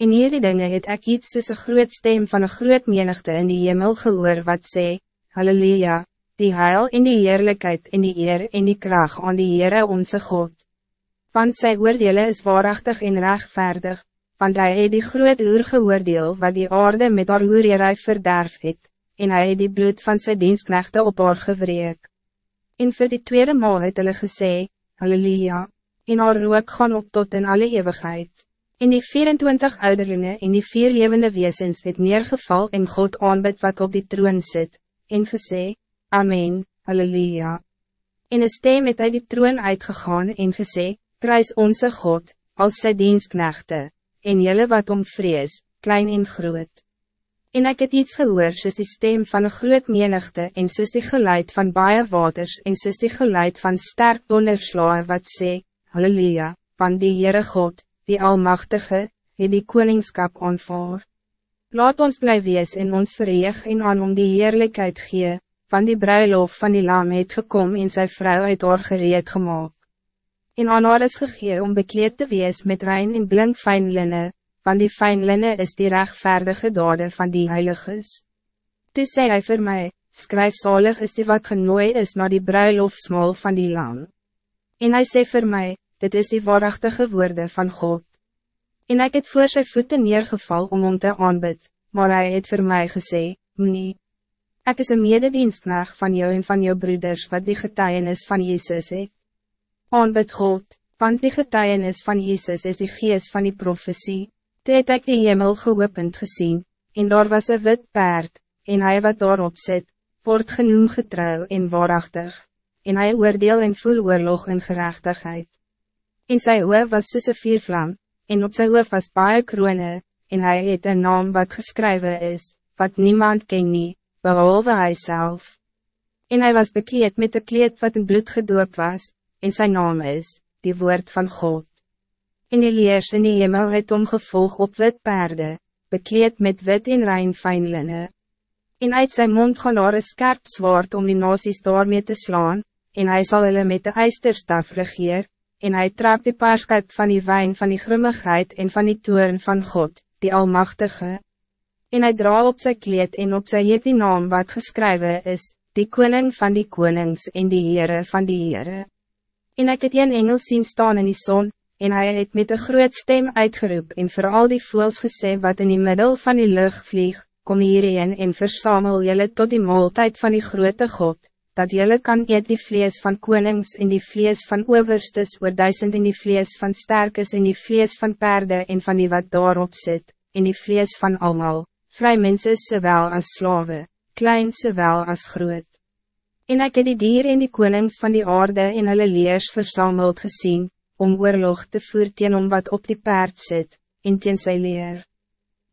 En hierdie dinge het ek iets soos een groot stem van een groot menigte in die hemel gehoor wat sê, Halleluja, die heil en die heerlijkheid en die eer en die kracht aan die Heere onze God. Want sy oordele is waarachtig en rechtvaardig, want hij het die groot uur geoordeel wat die aarde met haar oorerij verderf het, en hij het die bloed van sy dienstknechte op haar gewreek. En voor die tweede maal het hulle gesê, Halleluja, en haar rook gaan op tot in alle eeuwigheid. En die 24 ouderlinge en die vier levende wezens het neergeval en God aanbid wat op die troon zit, en gesê, Amen, Halleluja. En een stem het uit die troon uitgegaan en gesê, Prijs onze God, als sy dienstknechte, en jelle wat om vrees, klein en groot. En ik het iets gehoor soos die stem van een groot menigte en soos die geluid van baie waters en soos die geluid van sterk donderslae wat sê, Halleluja, van die Heere God, die Almachtige, het die koningskap aanvaar. Laat ons bly wees in ons verheeg en aan om die heerlijkheid gee, van die bruiloft van die lam het gekom en sy vrou uit haar gereed gemaakt. En aan haar is gegee om bekleed te wees met rein en blink fijn linne, van die fijn linne is die rechtvaardige dade van die heiliges. Toe sê hy vir my, skryf zalig is die wat genooi is na die bruiloftsmaal van die lam. En hij sê vir my, dit is die waarachtige woorden van God. En ik het voor zijn voeten neergeval om om te aanbid, maar hij het voor mij gesê, nie. Ek is een mededienstknecht van jou en van jou broeders wat die getuienis van Jezus het. Aanbid God, want die getuienis van Jezus is die geest van die profetie. Toe het ek die hemel geopend gezien, en daar was een wit paard, en hij wat daarop zit, wordt genoemd getrouw en waarachtig, en hij oordeel en voel oorlog en gerechtigheid en sy hoof was soos een viervlam, en op sy hoof was baie kroone, en hij het een naam wat geschreven is, wat niemand ken nie, behalve hy self. En hij was bekleed met een kleed wat in bloed gedoop was, en zijn naam is, die woord van God. En die leers in die hemel het omgevolg op wit paarden, bekleed met wit en rein fijn linne. En uit zijn mond gaan daar een skerp zwaard om die nasies daarmee te slaan, en hij zal hulle met de ijsterstaf regeer, en hij trap die paarskuip van die wijn van die grimmigheid en van die toren van God, die Almachtige. En hij dra op zijn kleed en op sy het die naam wat geschreven is, die koning van die konings en die Heere van die Heere. En ek het een engel zien staan in die zon, en hij het met een groot stem uitgeroep en voor al die voels gesê wat in die middel van die lucht vlieg, kom hierheen en versamel jullie tot die maaltijd van die grote God, dat jullie kan eet die vlees van konings en die vlees van overstes oor duisend en die vlees van sterkes en die vlees van paarden en van die wat daarop zit, en die vlees van allemaal, vry mense zowel als slaven, klein zowel als groot. En ek het die dier en die konings van die aarde en hulle leers verzameld gezien, om oorlog te voer teen om wat op die paard zit, en teen sy leer.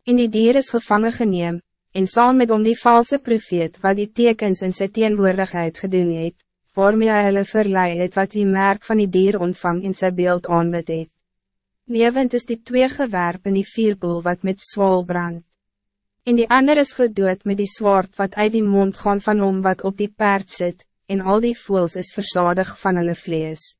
En die dier is gevangen geneem, en saam met om die valse profeet wat die tekens in sy teenwoordigheid gedoen het, waarmee hy hulle verlei het wat die merk van die dier ontvang in sy beeld aanbid het. Levend is die twee gewerp in die vierboel wat met zwaal brand. En die ander is gedood met die zwaard wat uit die mond gaan van om wat op die paard zit, en al die voels is verzadig van hulle vlees.